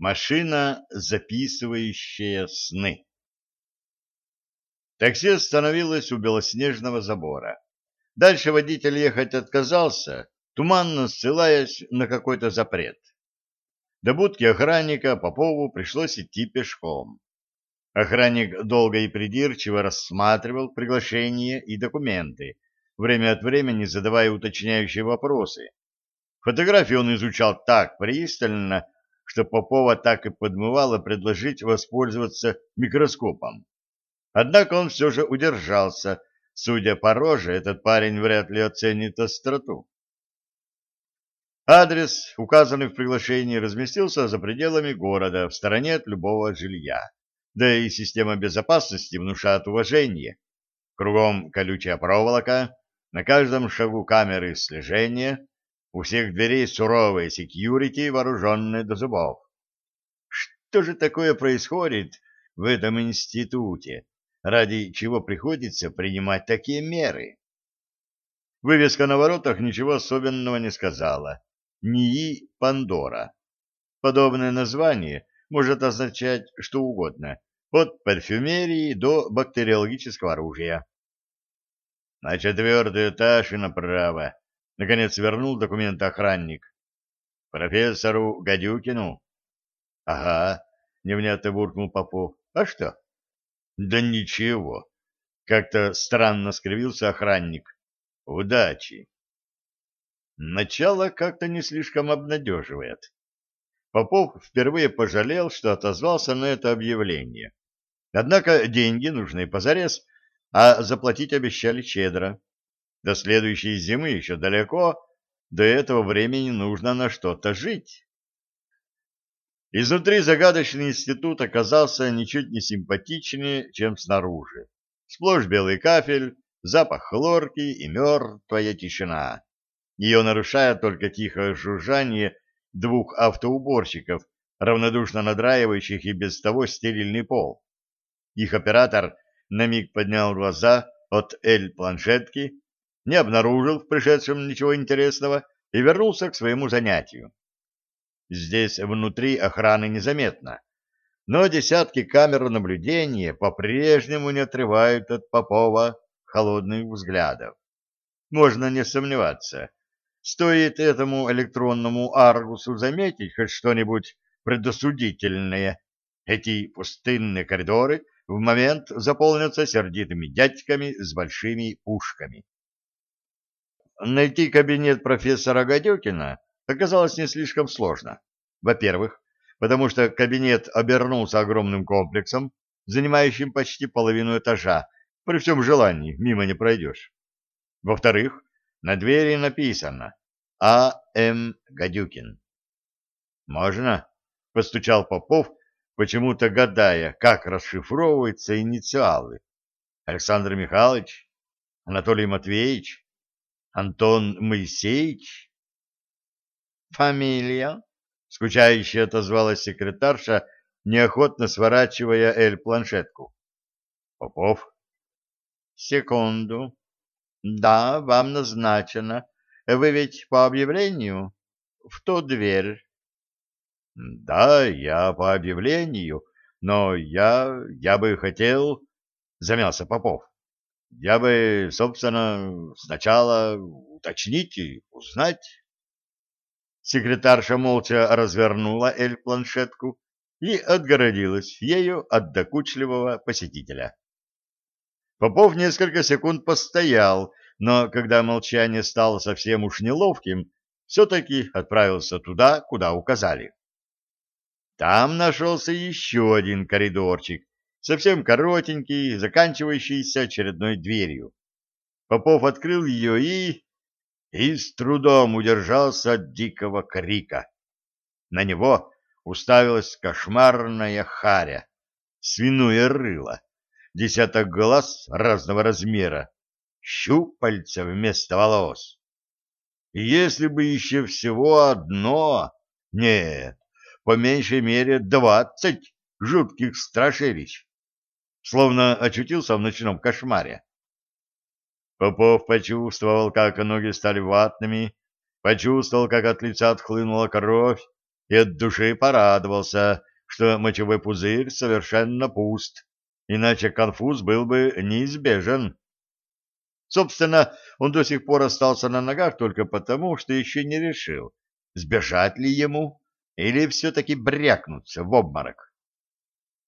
Машина, записывающая сны. Такси остановилось у белоснежного забора. Дальше водитель ехать отказался, туманно ссылаясь на какой-то запрет. До будки охранника Попову пришлось идти пешком. Охранник долго и придирчиво рассматривал приглашения и документы, время от времени задавая уточняющие вопросы. Фотографии он изучал так пристально, что Попова так и подмывало предложить воспользоваться микроскопом. Однако он все же удержался. Судя по роже, этот парень вряд ли оценит остроту. Адрес, указанный в приглашении, разместился за пределами города, в стороне от любого жилья. Да и система безопасности внушает уважение. Кругом колючая проволока, на каждом шагу камеры слежения, у всех дверей суровые секьюрити, вооруженные до зубов. Что же такое происходит в этом институте, ради чего приходится принимать такие меры? Вывеска на воротах ничего особенного не сказала. НИИ Пандора. Подобное название может означать что угодно, от парфюмерии до бактериологического оружия. На четвертый этаж и направо Наконец вернул документы охранник. Профессору Гадюкину? Ага, невнятно буркнул Попов. А что? Да ничего. Как-то странно скривился охранник. Удачи. Начало как-то не слишком обнадеживает. Попов впервые пожалел, что отозвался на это объявление. Однако деньги нужны позарез, а заплатить обещали щедро. До следующей зимы еще далеко, до этого времени нужно на что-то жить. Изнутри загадочный институт оказался ничуть не симпатичнее, чем снаружи. Сплошь белый кафель, запах хлорки и мертвая тишина. Ее нарушает только тихое жужжание двух автоуборщиков, равнодушно надраивающих и без того стерильный пол. Их оператор на миг поднял глаза от L-планшетки не обнаружил в пришедшем ничего интересного и вернулся к своему занятию. Здесь внутри охраны незаметно, но десятки камер наблюдения по-прежнему не отрывают от Попова холодных взглядов. Можно не сомневаться, стоит этому электронному аргусу заметить хоть что-нибудь предосудительное, эти пустынные коридоры в момент заполнятся сердитыми дядьками с большими пушками. Найти кабинет профессора Гадюкина оказалось не слишком сложно. Во-первых, потому что кабинет обернулся огромным комплексом, занимающим почти половину этажа. При всем желании мимо не пройдешь. Во-вторых, на двери написано «А. М. Гадюкин». «Можно?» — постучал Попов, почему-то гадая, как расшифровываются инициалы. «Александр Михайлович? Анатолий Матвеевич?» Антон Моисеевич? Фамилия? Скучающе отозвалась секретарша, неохотно сворачивая Эль-планшетку. Попов. Секунду. Да, вам назначено. Вы ведь по объявлению? В ту дверь. Да, я по объявлению, но я... я бы хотел... Замялся Попов. Я бы, собственно, сначала уточнить и узнать. Секретарша молча развернула эль-планшетку и отгородилась ею от докучливого посетителя. Попов несколько секунд постоял, но когда молчание стало совсем уж неловким, все-таки отправился туда, куда указали. Там нашелся еще один коридорчик, совсем коротенький, заканчивающийся очередной дверью. Попов открыл ее и... и с трудом удержался от дикого крика. На него уставилась кошмарная харя, свиное рыло, десяток глаз разного размера, щупальца вместо волос. И если бы еще всего одно... Нет, по меньшей мере двадцать жутких страшилищ словно очутился в ночном кошмаре. Попов почувствовал, как ноги стали ватными, почувствовал, как от лица отхлынула кровь, и от души порадовался, что мочевой пузырь совершенно пуст, иначе конфуз был бы неизбежен. Собственно, он до сих пор остался на ногах только потому, что еще не решил, сбежать ли ему или все-таки брякнуться в обморок.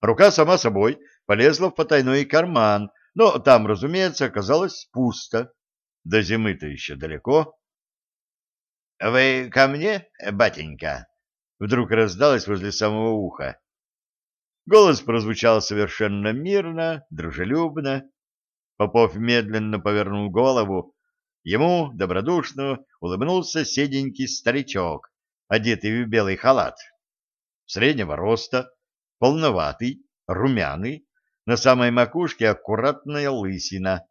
Рука сама собой полезла в потайной карман, но там, разумеется, оказалось пусто. До зимы-то еще далеко. — Вы ко мне, батенька? — вдруг раздалось возле самого уха. Голос прозвучал совершенно мирно, дружелюбно. Попов медленно повернул голову. Ему, добродушно, улыбнулся седенький старичок, одетый в белый халат. Среднего роста, полноватый, румяный, на самой макушке аккуратная лысина.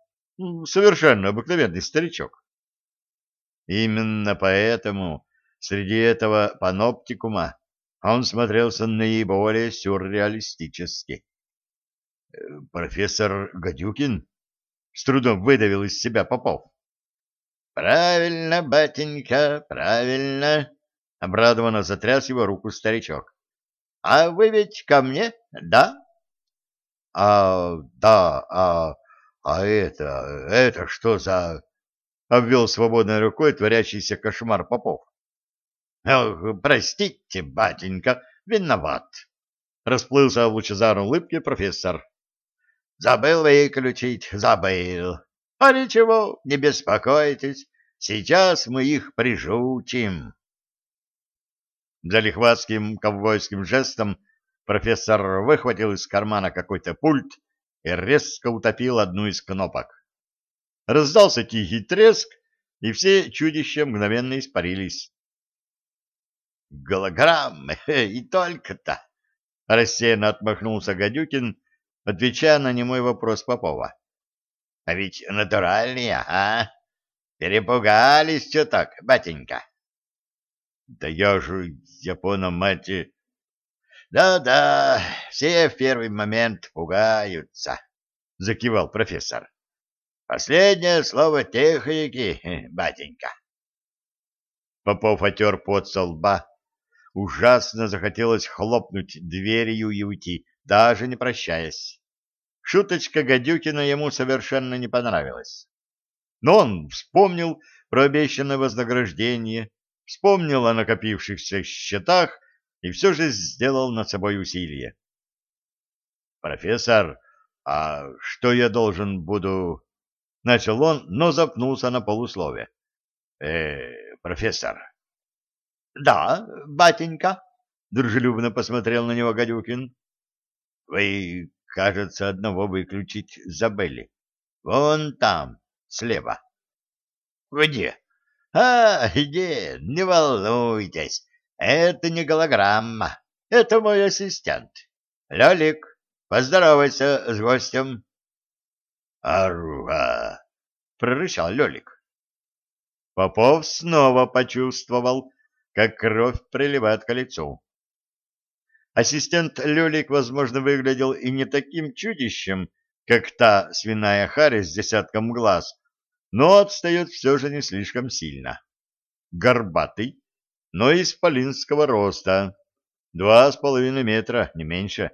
Совершенно обыкновенный старичок. Именно поэтому среди этого паноптикума он смотрелся наиболее сюрреалистически. «Э, «Профессор Гадюкин?» — с трудом выдавил из себя Попов. «Правильно, батенька, правильно!» — обрадованно затряс его руку старичок. «А вы ведь ко мне, да?» «А, да, а, а это, это что за...» — обвел свободной рукой творящийся кошмар Попов. Ох, простите, батенька, виноват. Расплылся в лучезарной улыбке профессор. Забыл выключить, забыл. А ничего, не беспокойтесь, сейчас мы их прижучим. Залихватским ковбойским жестом профессор выхватил из кармана какой-то пульт и резко утопил одну из кнопок. Раздался тихий треск, и все чудища мгновенно испарились. Голограммы, и только-то! — рассеянно отмахнулся Гадюкин, отвечая на немой вопрос Попова. — А ведь натуральные, а? Перепугались что так, батенька? — Да я же, Япона мать... Да-да, все в первый момент пугаются, — закивал профессор. — Последнее слово техники, батенька. Попов отер пот со лба, Ужасно захотелось хлопнуть дверью и уйти, даже не прощаясь. Шуточка Гадюкина ему совершенно не понравилась. Но он вспомнил про обещанное вознаграждение, вспомнил о накопившихся счетах и все же сделал над собой усилие. «Профессор, а что я должен буду...» Начал он, но запнулся на полуслове. «Э, профессор, да, батенька, — дружелюбно посмотрел на него Гадюкин. — Вы, кажется, одного выключить забыли. Вон там, слева. — Где? — А, где? Не волнуйтесь, это не голограмма, это мой ассистент. Лёлик, поздоровайся с гостем. — Аруга! — прорычал Лёлик. Попов снова почувствовал, как кровь приливает к лицу. Ассистент Лёлик, возможно, выглядел и не таким чудищем, как та свиная харя с десятком глаз, но отстает все же не слишком сильно. Горбатый, но исполинского роста, два с половиной метра, не меньше.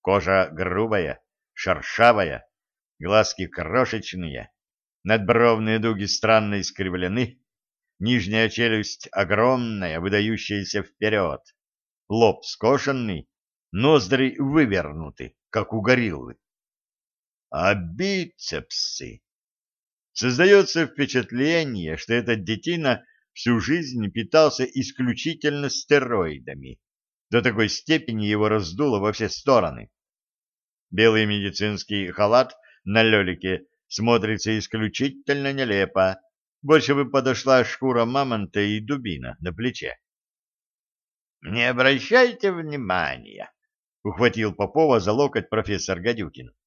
Кожа грубая, шершавая, глазки крошечные, надбровные дуги странно искривлены, Нижняя челюсть огромная, выдающаяся вперед. Лоб скошенный, ноздри вывернуты, как у гориллы. А бицепсы... Создается впечатление, что этот детина всю жизнь питался исключительно стероидами. До такой степени его раздуло во все стороны. Белый медицинский халат на лелике смотрится исключительно нелепо, больше бы подошла шкура мамонта и дубина на плече. — Не обращайте внимания, — ухватил Попова за локоть профессор Гадюкин. —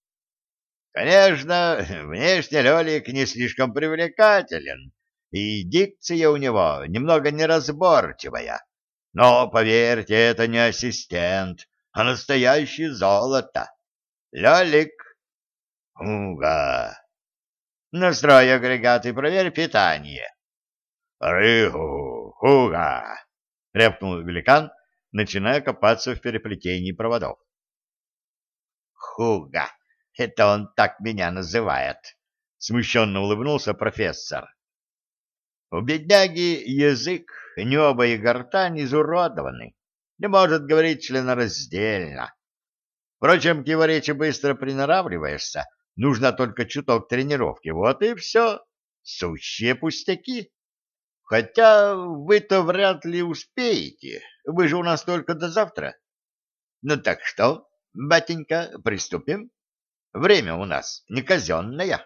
Конечно, внешне Лелик не слишком привлекателен, и дикция у него немного неразборчивая. Но, поверьте, это не ассистент, а настоящее золото. Лелик. Уга. Настрой агрегат и проверь питание. Рыгу, хуга. — рявкнул великан, начиная копаться в переплетении проводов. «Хуга! Это он так меня называет!» — смущенно улыбнулся профессор. «У бедняги язык, небо и гортань изуродованы, не может говорить членораздельно. Впрочем, к его речи быстро приноравливаешься, нужно только чуток тренировки, вот и все, сущие пустяки». Хотя вы-то вряд ли успеете, вы же у нас только до завтра. Ну так что, батенька, приступим? Время у нас не казенное.